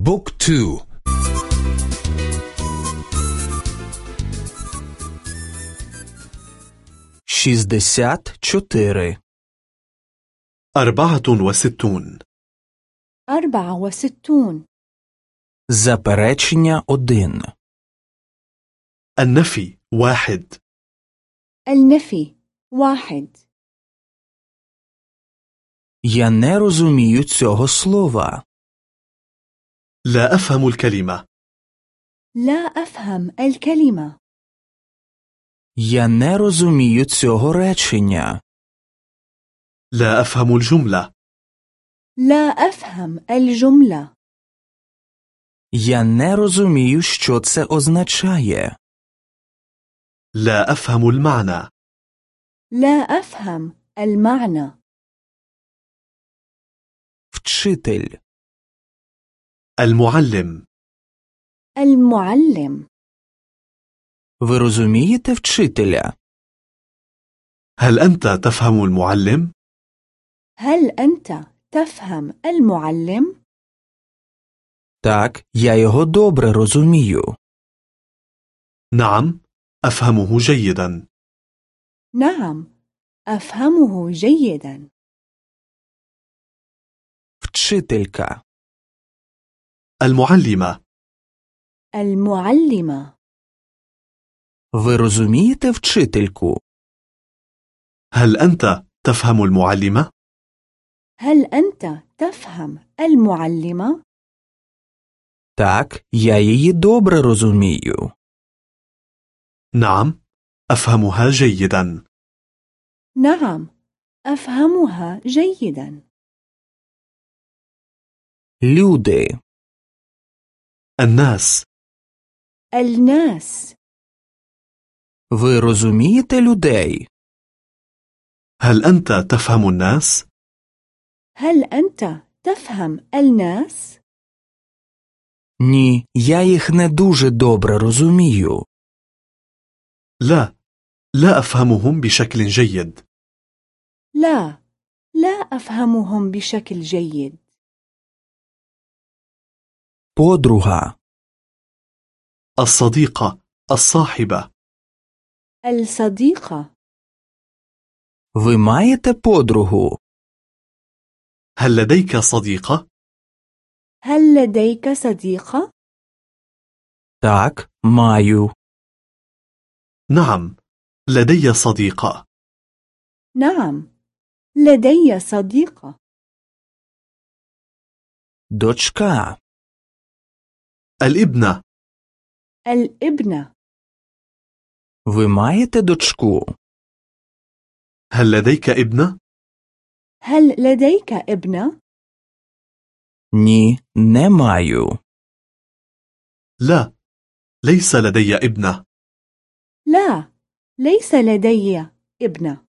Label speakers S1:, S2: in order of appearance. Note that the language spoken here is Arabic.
S1: بوك تو
S2: شيزدسات چوتيري
S3: أربعة وستون
S4: أربعة وستون
S2: Заперечення один.
S3: النفي واحد
S4: النفي واحد
S2: Я не розумію цього слова.
S3: لا أفهم الكلمة
S4: لا أفهم الكلمة
S2: Я не розумію цього речення.
S3: لا أفهم الجملة
S4: لا أفهم الجملة
S2: Я не розумію, що це означає.
S3: لا أفهم المعنى
S4: لا أفهم المعنى
S2: Вчитель.
S3: المعلم
S4: المعلم
S2: Ви розумієте вчителя?
S3: هل أنت تفهم المعلم؟
S4: هل أنت تفهم المعلم؟
S2: Так, я його добре розумію.
S3: نعم أفهمه جيدا
S4: نعم أفهمه جيدا
S2: Вчителька.
S3: المعلمة
S4: المعلمة
S2: Ви розумієте вчительку?
S3: هل أنت تفهم المعلمة؟
S4: هل أنت تفهم المعلمة؟
S2: Так, я її добре розумію.
S3: نعم أفهمها جيدا
S4: نعم أفهمها جيدا
S2: Люди.
S3: الناس
S4: الناس
S2: Ви розумієте людей?
S3: هل أنت تفهم الناس؟
S4: هل أنت تفهم الناس؟
S2: Ні, я їх не дуже добре розумію.
S3: لا لا أفهمهم بشكل جيد
S4: لا لا أفهمهم بشكل جيد
S2: Подруга.
S3: الصديقة الصاحبة
S4: الصديقة
S2: Ви маєте подругу?
S3: هل لديك صديقة؟
S4: هل لديك صديقة؟
S2: Так, маю.
S3: نعم لدي صديقة
S4: نعم لدي صديقة
S2: Дочка.
S3: الابنة
S4: الابنة
S2: Ви маєте дочку?
S3: هل لديك ابنة؟
S4: هل لديك ابنة؟
S2: Ні, не маю.
S3: لا ليس لدي ابنة
S4: لا ليس لدي ابنة